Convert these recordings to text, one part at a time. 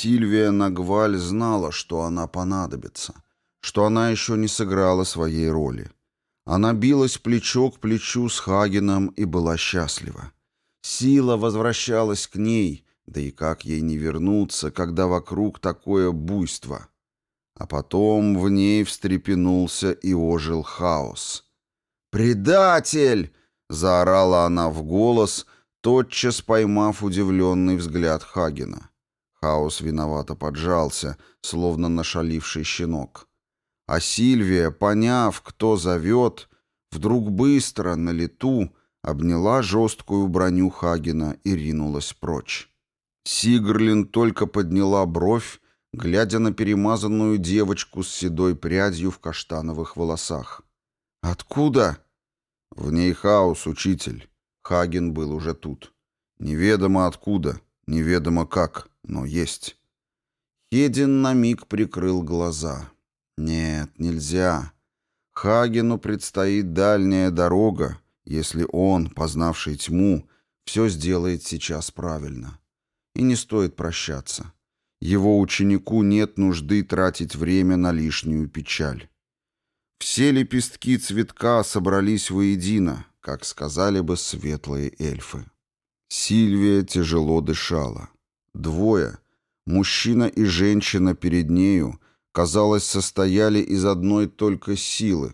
Сильвия Нагваль знала, что она понадобится, что она еще не сыграла своей роли. Она билась плечо к плечу с Хагеном и была счастлива. Сила возвращалась к ней, да и как ей не вернуться, когда вокруг такое буйство. А потом в ней встрепенулся и ожил хаос. «Предатель!» — заорала она в голос, тотчас поймав удивленный взгляд Хагена. Хаос виновато поджался, словно нашаливший щенок. А Сильвия, поняв, кто зовет, вдруг быстро, на лету, обняла жесткую броню Хагена и ринулась прочь. Сигрлин только подняла бровь, глядя на перемазанную девочку с седой прядью в каштановых волосах. «Откуда?» «В ней хаос, учитель». Хаген был уже тут. «Неведомо откуда, неведомо как, но есть». Хедин на миг прикрыл глаза. «Нет, нельзя. Хагену предстоит дальняя дорога, если он, познавший тьму, все сделает сейчас правильно. И не стоит прощаться. Его ученику нет нужды тратить время на лишнюю печаль. Все лепестки цветка собрались воедино, как сказали бы светлые эльфы. Сильвия тяжело дышала. Двое, мужчина и женщина перед нею, казалось, состояли из одной только силы,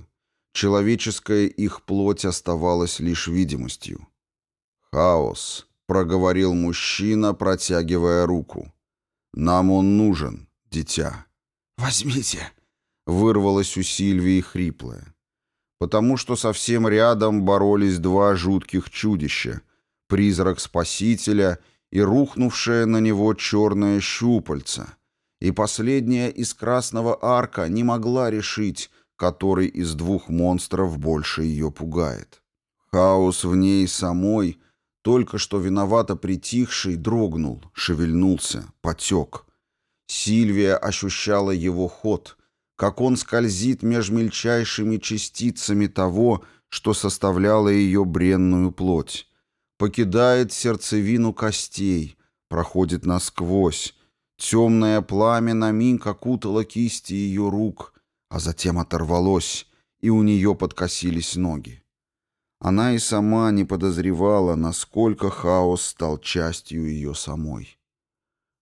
Человеческая их плоть оставалась лишь видимостью. «Хаос», — проговорил мужчина, протягивая руку. «Нам он нужен, дитя». «Возьмите», — вырвалось у Сильвии хриплое. Потому что совсем рядом боролись два жутких чудища — призрак Спасителя и рухнувшее на него черное щупальце. И последняя из красного арка не могла решить, который из двух монстров больше ее пугает. Хаос в ней самой, только что виновато притихший, дрогнул, шевельнулся, потек. Сильвия ощущала его ход, как он скользит меж мельчайшими частицами того, что составляло ее бренную плоть, покидает сердцевину костей, проходит насквозь, темное пламя на миг окутало кисти ее рук — а затем оторвалось, и у нее подкосились ноги. Она и сама не подозревала, насколько хаос стал частью ее самой.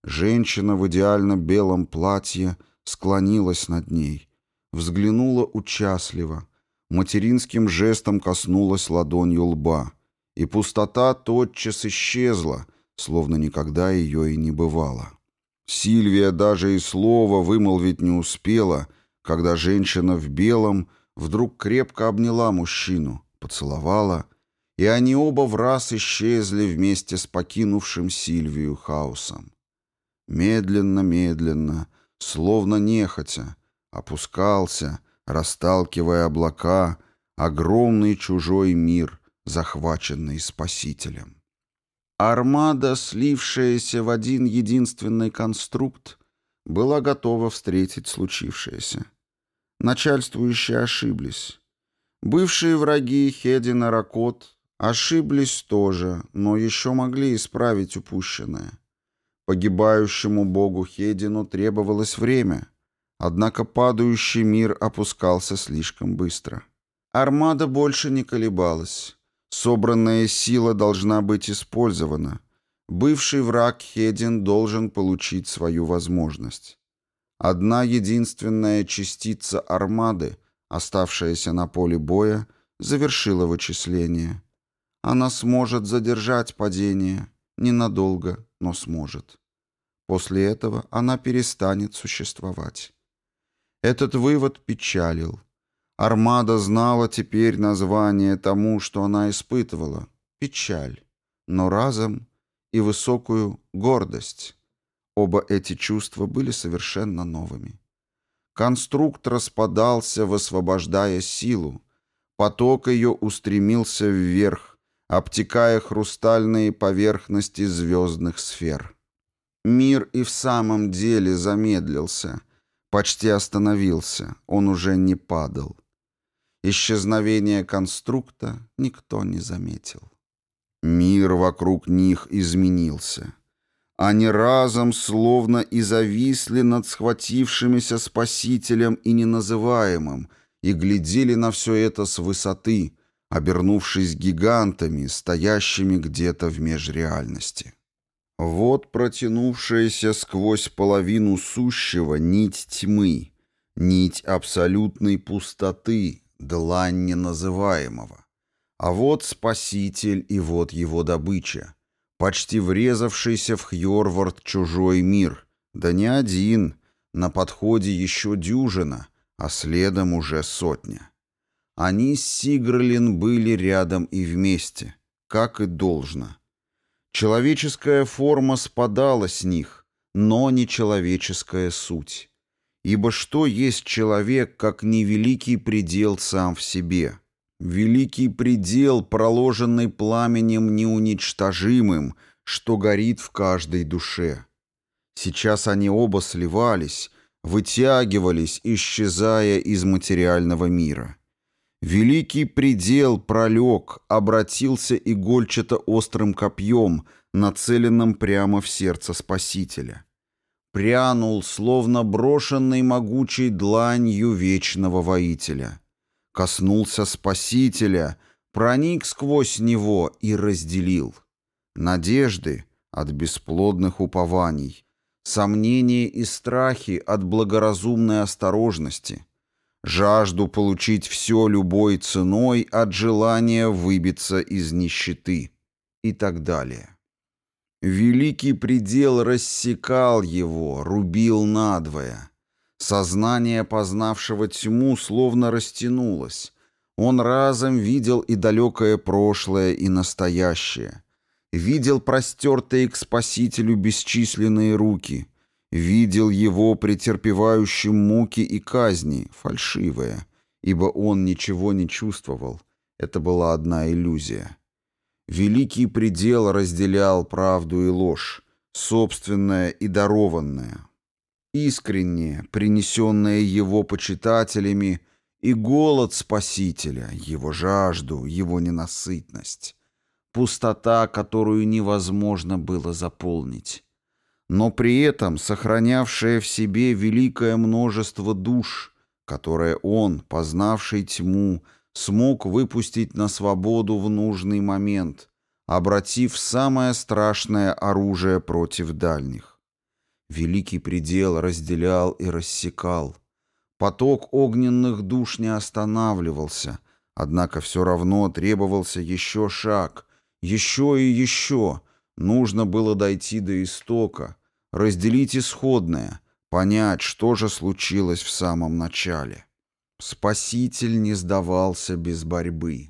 Женщина в идеально белом платье склонилась над ней, взглянула участливо, материнским жестом коснулась ладонью лба, и пустота тотчас исчезла, словно никогда ее и не бывало. Сильвия даже и слова вымолвить не успела — когда женщина в белом вдруг крепко обняла мужчину, поцеловала, и они оба в раз исчезли вместе с покинувшим Сильвию хаосом. Медленно-медленно, словно нехотя, опускался, расталкивая облака, огромный чужой мир, захваченный Спасителем. Армада, слившаяся в один единственный конструкт, была готова встретить случившееся. Начальствующие ошиблись. Бывшие враги Хедина Ракот ошиблись тоже, но еще могли исправить упущенное. Погибающему богу Хедину требовалось время, однако падающий мир опускался слишком быстро. Армада больше не колебалась. Собранная сила должна быть использована. Бывший враг Хедин должен получить свою возможность. Одна единственная частица армады, оставшаяся на поле боя, завершила вычисление. Она сможет задержать падение, ненадолго, но сможет. После этого она перестанет существовать. Этот вывод печалил. Армада знала теперь название тому, что она испытывала — печаль, но разом и высокую гордость. Оба эти чувства были совершенно новыми. Конструкт распадался, высвобождая силу. Поток ее устремился вверх, обтекая хрустальные поверхности звездных сфер. Мир и в самом деле замедлился, почти остановился, он уже не падал. Исчезновение конструкта никто не заметил. Мир вокруг них изменился. Они разом словно и зависли над схватившимися спасителем и неназываемым, и глядели на все это с высоты, обернувшись гигантами, стоящими где-то в межреальности. Вот протянувшаяся сквозь половину сущего нить тьмы, нить абсолютной пустоты, длань неназываемого. А вот Спаситель и вот его добыча, почти врезавшийся в Хьорвард чужой мир, да не один, на подходе еще дюжина, а следом уже сотня. Они с Сигрлин были рядом и вместе, как и должно. Человеческая форма спадала с них, но не человеческая суть. Ибо что есть человек, как невеликий предел сам в себе? Великий предел, проложенный пламенем неуничтожимым, что горит в каждой душе. Сейчас они оба сливались, вытягивались, исчезая из материального мира. Великий предел пролег, обратился игольчато-острым копьем, нацеленным прямо в сердце Спасителя. Прянул, словно брошенный могучей дланью вечного воителя. Коснулся Спасителя, проник сквозь него и разделил. Надежды от бесплодных упований, сомнения и страхи от благоразумной осторожности, жажду получить все любой ценой от желания выбиться из нищеты и так далее. Великий предел рассекал его, рубил надвое. Сознание познавшего тьму словно растянулось. Он разом видел и далекое прошлое, и настоящее. Видел простертые к спасителю бесчисленные руки. Видел его претерпевающим муки и казни, фальшивые, ибо он ничего не чувствовал. Это была одна иллюзия. Великий предел разделял правду и ложь, собственное и дарованное, искреннее, принесенное его почитателями, и голод Спасителя, его жажду, его ненасытность, пустота, которую невозможно было заполнить, но при этом сохранявшая в себе великое множество душ, которое он, познавший тьму, смог выпустить на свободу в нужный момент, обратив самое страшное оружие против дальних. Великий предел разделял и рассекал. Поток огненных душ не останавливался, однако все равно требовался еще шаг, еще и еще. Нужно было дойти до истока, разделить исходное, понять, что же случилось в самом начале. Спаситель не сдавался без борьбы.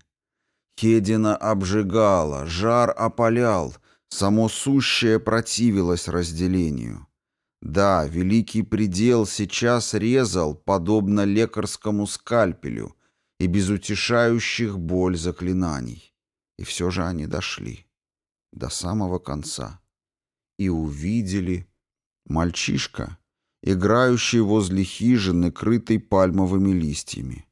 Хедина обжигала, жар опалял, само сущее противилось разделению. Да, великий предел сейчас резал, подобно лекарскому скальпелю, и без утешающих боль заклинаний. И все же они дошли до самого конца и увидели мальчишка, играющий возле хижины, крытой пальмовыми листьями.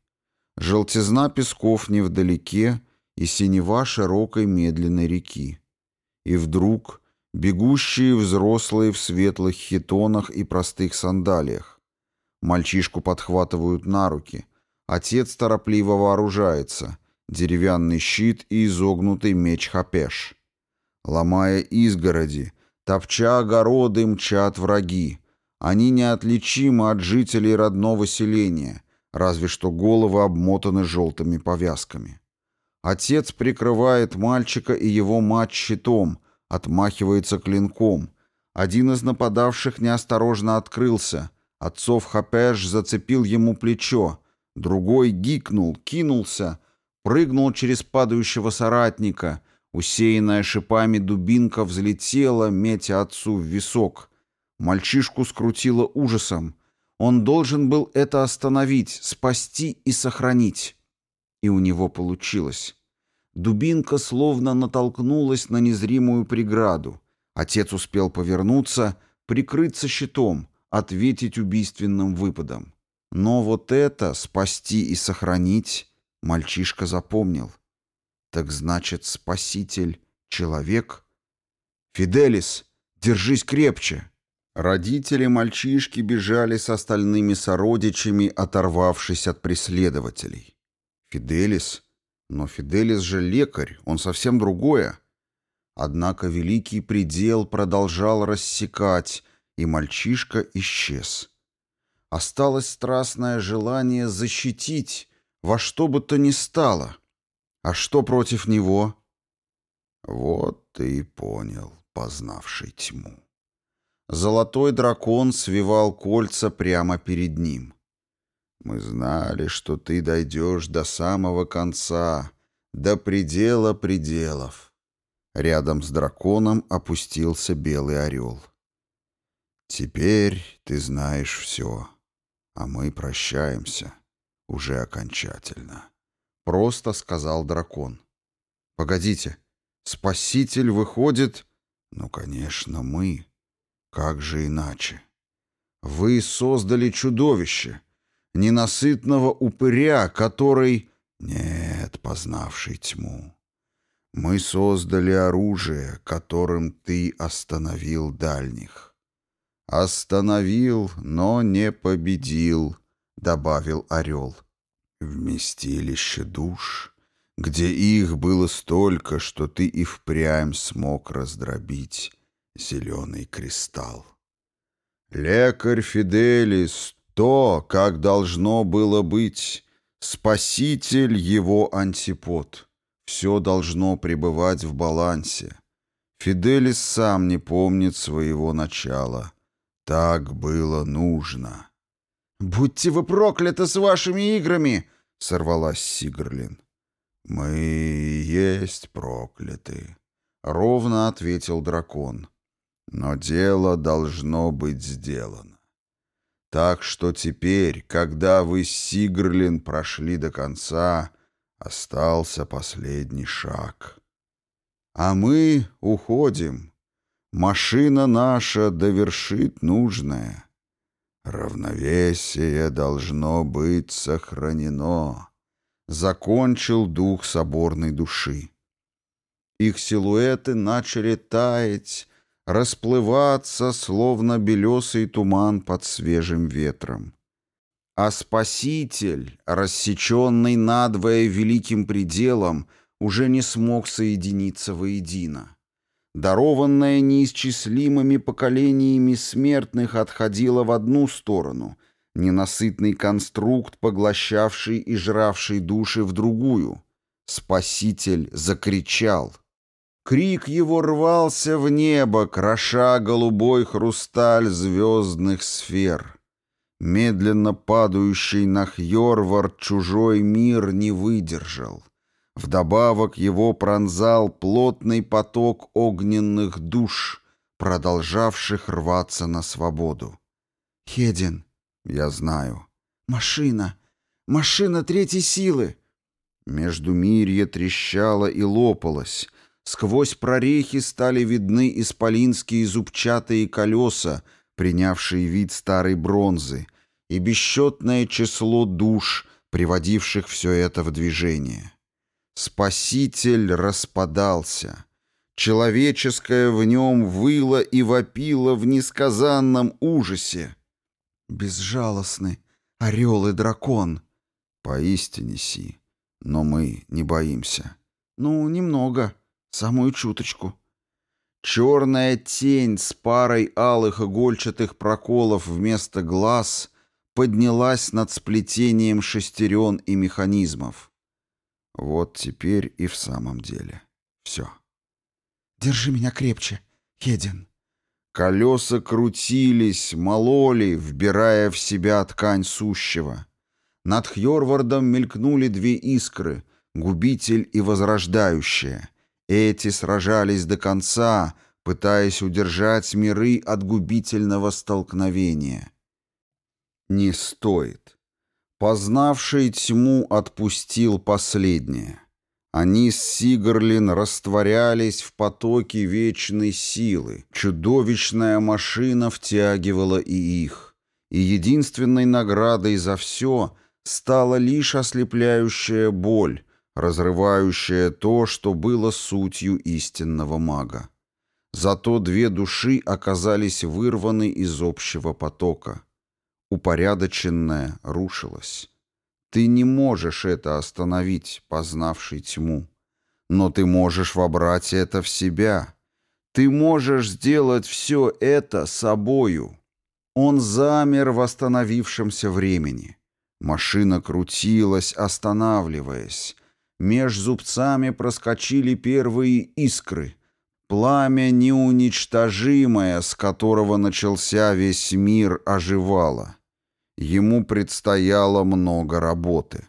Желтизна песков невдалеке и синева широкой медленной реки. И вдруг бегущие взрослые в светлых хитонах и простых сандалиях. Мальчишку подхватывают на руки. Отец торопливо вооружается. Деревянный щит и изогнутый меч хапеш. Ломая изгороди, топча огороды, мчат враги. Они неотличимы от жителей родного селения, разве что головы обмотаны желтыми повязками. Отец прикрывает мальчика и его мать щитом, отмахивается клинком. Один из нападавших неосторожно открылся. Отцов Хапеш зацепил ему плечо. Другой гикнул, кинулся, прыгнул через падающего соратника. Усеянная шипами дубинка взлетела, метя отцу в висок. Мальчишку скрутило ужасом. Он должен был это остановить, спасти и сохранить. И у него получилось. Дубинка словно натолкнулась на незримую преграду. Отец успел повернуться, прикрыться щитом, ответить убийственным выпадом. Но вот это, спасти и сохранить, мальчишка запомнил. Так значит, спаситель — человек? «Фиделис!» Держись крепче!» Родители мальчишки бежали с остальными сородичами, оторвавшись от преследователей. Фиделис? Но Фиделис же лекарь, он совсем другое. Однако великий предел продолжал рассекать, и мальчишка исчез. Осталось страстное желание защитить во что бы то ни стало. А что против него? Вот ты и понял, познавший тьму. Золотой дракон свивал кольца прямо перед ним. Мы знали, что ты дойдешь до самого конца, до предела пределов. Рядом с драконом опустился белый орел. Теперь ты знаешь все, а мы прощаемся уже окончательно. Просто сказал дракон. Погодите, спаситель выходит... Ну, конечно, мы. Как же иначе? Вы создали чудовище, ненасытного упыря, который... Нет, познавший тьму. Мы создали оружие, которым ты остановил дальних. Остановил, но не победил, добавил орел. Вместилище душ, где их было столько, что ты и впрямь смог раздробить зеленый кристалл. Лекарь Фиделис — то, как должно было быть, спаситель его антипод. Все должно пребывать в балансе. Фиделис сам не помнит своего начала. Так было нужно. «Будьте вы прокляты с вашими играми!» — сорвалась Сигрлин. «Мы есть прокляты», — ровно ответил дракон. Но дело должно быть сделано. Так что теперь, когда вы с Сигрлин прошли до конца, остался последний шаг. А мы уходим. Машина наша довершит нужное. Равновесие должно быть сохранено. Закончил дух соборной души. Их силуэты начали таять, расплываться, словно белесый туман под свежим ветром. А Спаситель, рассеченный надвое великим пределом, уже не смог соединиться воедино. Дарованное неисчислимыми поколениями смертных отходило в одну сторону, ненасытный конструкт, поглощавший и жравший души в другую. Спаситель закричал — Крик его рвался в небо, кроша голубой хрусталь звездных сфер. Медленно падающий на Хьорвар чужой мир не выдержал. Вдобавок его пронзал плотный поток огненных душ, продолжавших рваться на свободу. «Хедин!» «Я знаю». «Машина! Машина третьей силы!» Междумирье трещало и лопалось, Сквозь прорехи стали видны исполинские зубчатые колеса, принявшие вид старой бронзы, и бесчетное число душ, приводивших все это в движение. Спаситель распадался. Человеческое в нем выло и вопило в несказанном ужасе. Безжалостны орел и дракон. Поистине си, но мы не боимся. Ну, немного. Самую чуточку. Черная тень с парой алых игольчатых проколов вместо глаз поднялась над сплетением шестерен и механизмов. Вот теперь и в самом деле все. «Держи меня крепче, Хедин». Колеса крутились, мололи, вбирая в себя ткань сущего. Над Хьорвардом мелькнули две искры — губитель и возрождающая — эти сражались до конца, пытаясь удержать миры от губительного столкновения. Не стоит. Познавший тьму отпустил последнее. Они с Сигарлин растворялись в потоке вечной силы. Чудовищная машина втягивала и их. И единственной наградой за все стала лишь ослепляющая боль, разрывающая то, что было сутью истинного мага. Зато две души оказались вырваны из общего потока. Упорядоченное рушилось. Ты не можешь это остановить, познавший тьму. Но ты можешь вобрать это в себя. Ты можешь сделать все это собою. Он замер в остановившемся времени. Машина крутилась, останавливаясь. Меж зубцами проскочили первые искры. Пламя неуничтожимое, с которого начался весь мир, оживало. Ему предстояло много работы.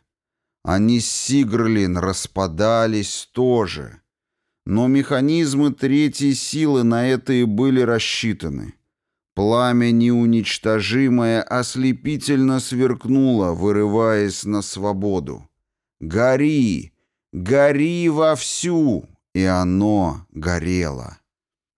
Они с Сигрлин распадались тоже. Но механизмы третьей силы на это и были рассчитаны. Пламя неуничтожимое ослепительно сверкнуло, вырываясь на свободу. «Гори! Гори вовсю!» И оно горело.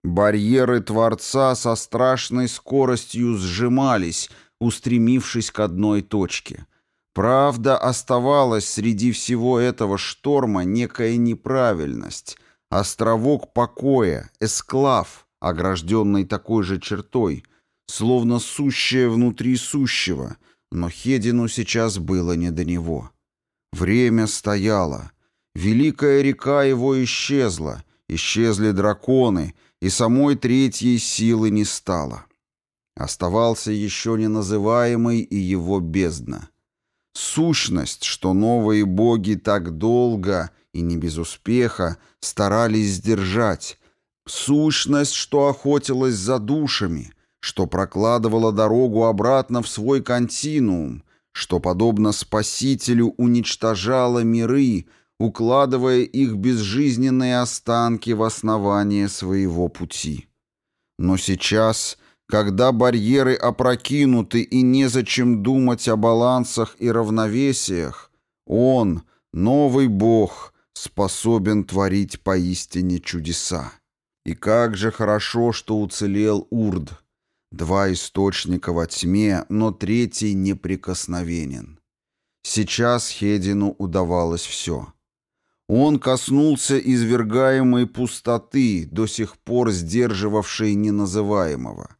Барьеры Творца со страшной скоростью сжимались, устремившись к одной точке. Правда, оставалась среди всего этого шторма некая неправильность, островок покоя, эсклав, огражденный такой же чертой, словно сущее внутри сущего, но Хедину сейчас было не до него. Время стояло. Великая река его исчезла, исчезли драконы, и самой третьей силы не стало. Оставался еще неназываемый и его бездна. Сущность, что новые боги так долго и не без успеха старались сдержать. Сущность, что охотилась за душами, что прокладывала дорогу обратно в свой континуум, что, подобно Спасителю, уничтожала миры, укладывая их безжизненные останки в основание своего пути. Но сейчас когда барьеры опрокинуты и незачем думать о балансах и равновесиях, он, новый бог, способен творить поистине чудеса. И как же хорошо, что уцелел Урд. Два источника во тьме, но третий неприкосновенен. Сейчас Хедину удавалось все. Он коснулся извергаемой пустоты, до сих пор сдерживавшей неназываемого.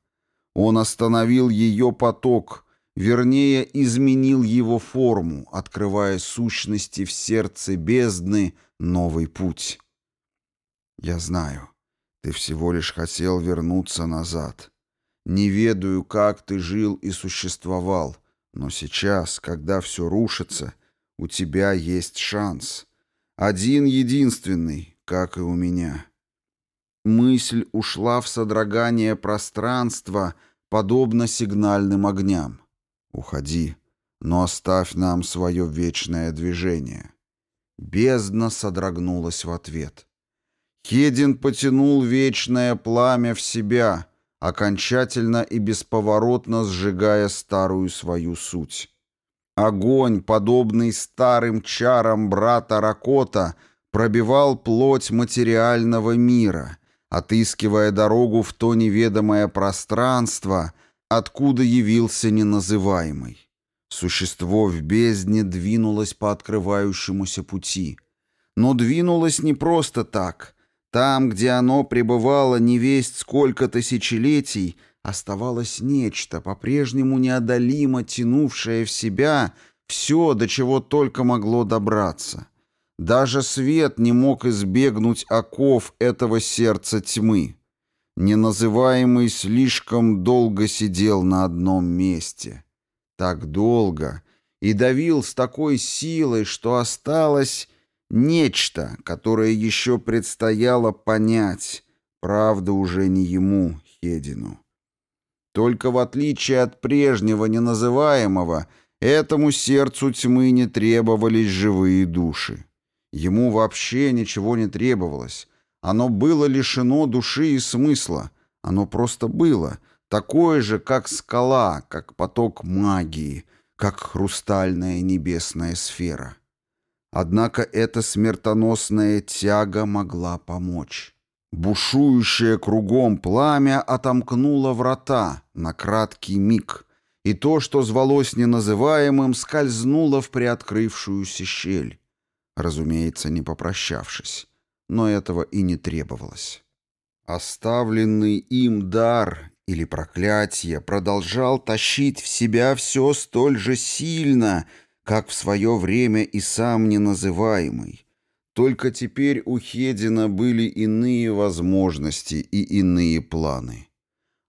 Он остановил ее поток, вернее, изменил его форму, открывая сущности в сердце бездны новый путь. Я знаю, ты всего лишь хотел вернуться назад. Не ведаю, как ты жил и существовал, но сейчас, когда все рушится, у тебя есть шанс. Один единственный, как и у меня. Мысль ушла в содрогание пространства, подобно сигнальным огням. Уходи, но оставь нам свое вечное движение. Бездна содрогнулась в ответ. Хедин потянул вечное пламя в себя, окончательно и бесповоротно сжигая старую свою суть. Огонь, подобный старым чарам брата Ракота, пробивал плоть материального мира — отыскивая дорогу в то неведомое пространство, откуда явился неназываемый. Существо в бездне двинулось по открывающемуся пути. Но двинулось не просто так. Там, где оно пребывало не весть сколько тысячелетий, оставалось нечто, по-прежнему неодолимо тянувшее в себя все, до чего только могло добраться. Даже свет не мог избегнуть оков этого сердца тьмы. Неназываемый слишком долго сидел на одном месте. Так долго и давил с такой силой, что осталось нечто, которое еще предстояло понять, правда уже не ему, Хедину. Только в отличие от прежнего неназываемого, этому сердцу тьмы не требовались живые души. Ему вообще ничего не требовалось. Оно было лишено души и смысла. Оно просто было. Такое же, как скала, как поток магии, как хрустальная небесная сфера. Однако эта смертоносная тяга могла помочь. Бушующее кругом пламя отомкнуло врата на краткий миг, и то, что звалось неназываемым, скользнуло в приоткрывшуюся щель разумеется, не попрощавшись, но этого и не требовалось. Оставленный им дар или проклятие продолжал тащить в себя все столь же сильно, как в свое время и сам неназываемый. Только теперь у Хедина были иные возможности и иные планы.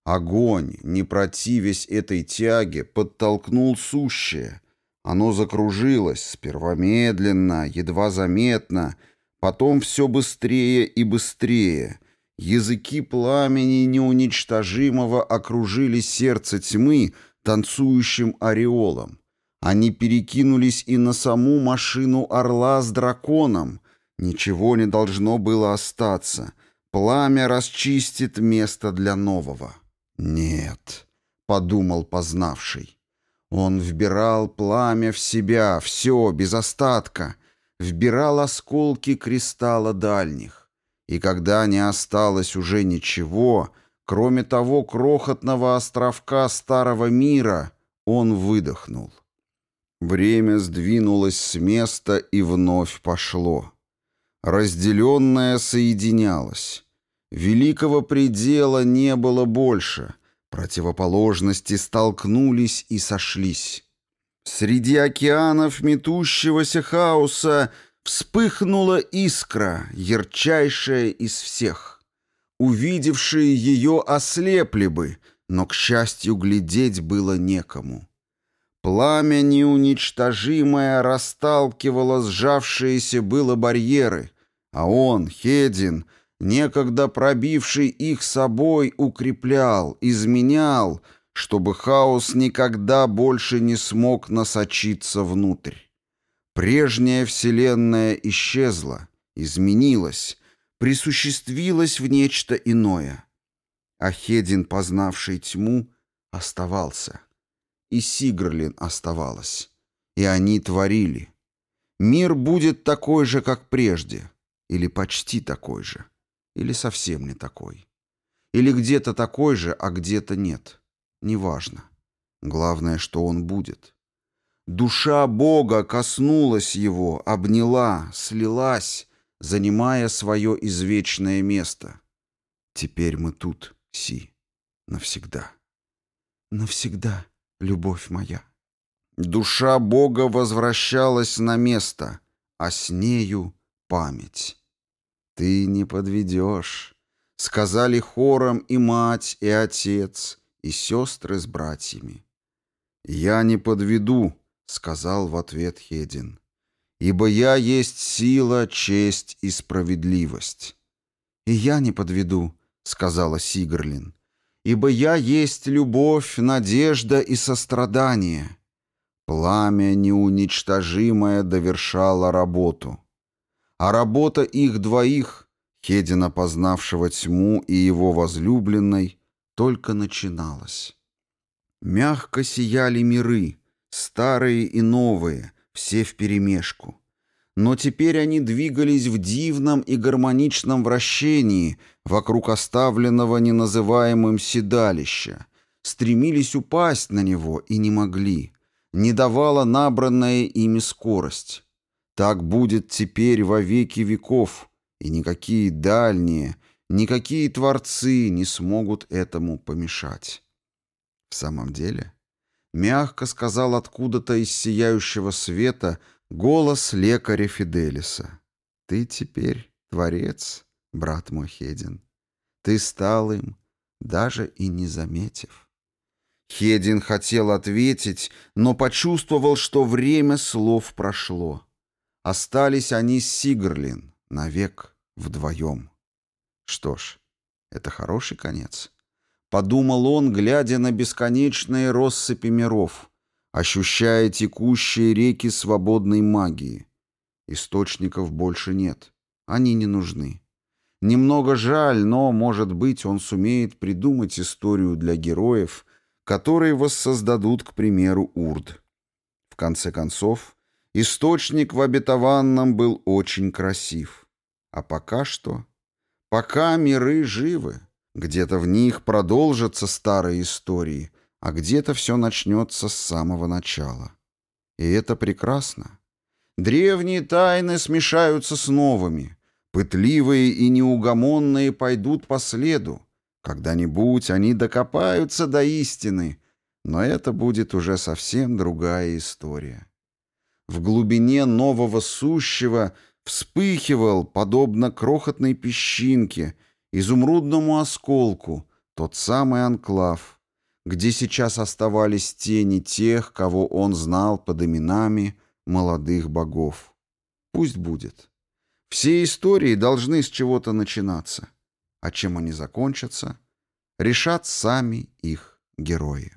Огонь, не противясь этой тяге, подтолкнул сущее. Оно закружилось, сперва медленно, едва заметно, потом все быстрее и быстрее. Языки пламени неуничтожимого окружили сердце тьмы танцующим ореолом. Они перекинулись и на саму машину орла с драконом. Ничего не должно было остаться. Пламя расчистит место для нового. «Нет», — подумал познавший. Он вбирал пламя в себя, все, без остатка, вбирал осколки кристалла дальних. И когда не осталось уже ничего, кроме того крохотного островка старого мира, он выдохнул. Время сдвинулось с места и вновь пошло. Разделенное соединялось. Великого предела не было больше. Противоположности столкнулись и сошлись. Среди океанов метущегося хаоса вспыхнула искра, ярчайшая из всех. Увидевшие ее ослепли бы, но, к счастью, глядеть было некому. Пламя неуничтожимое расталкивало сжавшиеся было барьеры, а он, Хедин, некогда пробивший их собой, укреплял, изменял, чтобы хаос никогда больше не смог насочиться внутрь. Прежняя вселенная исчезла, изменилась, присуществилась в нечто иное. А Хедин, познавший тьму, оставался и Сигрлин оставалась. И они творили. Мир будет такой же, как прежде. Или почти такой же. Или совсем не такой. Или где-то такой же, а где-то нет. Неважно. Главное, что он будет. Душа Бога коснулась его, обняла, слилась, занимая свое извечное место. Теперь мы тут, Си, навсегда. Навсегда любовь моя. Душа Бога возвращалась на место, а с нею память. «Ты не подведешь», — сказали хором и мать, и отец, и сестры с братьями. «Я не подведу», — сказал в ответ Хедин, «ибо я есть сила, честь и справедливость». «И я не подведу», — сказала Сигрлин, ибо я есть любовь, надежда и сострадание. Пламя неуничтожимое довершало работу. А работа их двоих, Хедина, познавшего тьму и его возлюбленной, только начиналась. Мягко сияли миры, старые и новые, все вперемешку. Но теперь они двигались в дивном и гармоничном вращении вокруг оставленного неназываемым седалища, стремились упасть на него и не могли, не давала набранная ими скорость. Так будет теперь во веки веков, и никакие дальние, никакие творцы не смогут этому помешать. В самом деле, мягко сказал откуда-то из сияющего света — Голос лекаря Фиделиса. «Ты теперь творец, брат мой Хедин. Ты стал им, даже и не заметив». Хедин хотел ответить, но почувствовал, что время слов прошло. Остались они с Сигрлин навек вдвоем. Что ж, это хороший конец. Подумал он, глядя на бесконечные россыпи миров — ощущая текущие реки свободной магии. Источников больше нет. Они не нужны. Немного жаль, но, может быть, он сумеет придумать историю для героев, которые воссоздадут, к примеру, Урд. В конце концов, источник в обетованном был очень красив. А пока что? Пока миры живы. Где-то в них продолжатся старые истории, а где-то все начнется с самого начала. И это прекрасно. Древние тайны смешаются с новыми. Пытливые и неугомонные пойдут по следу. Когда-нибудь они докопаются до истины, но это будет уже совсем другая история. В глубине нового сущего вспыхивал, подобно крохотной песчинке, изумрудному осколку, тот самый анклав, где сейчас оставались тени тех, кого он знал под именами молодых богов. Пусть будет. Все истории должны с чего-то начинаться. А чем они закончатся, решат сами их герои.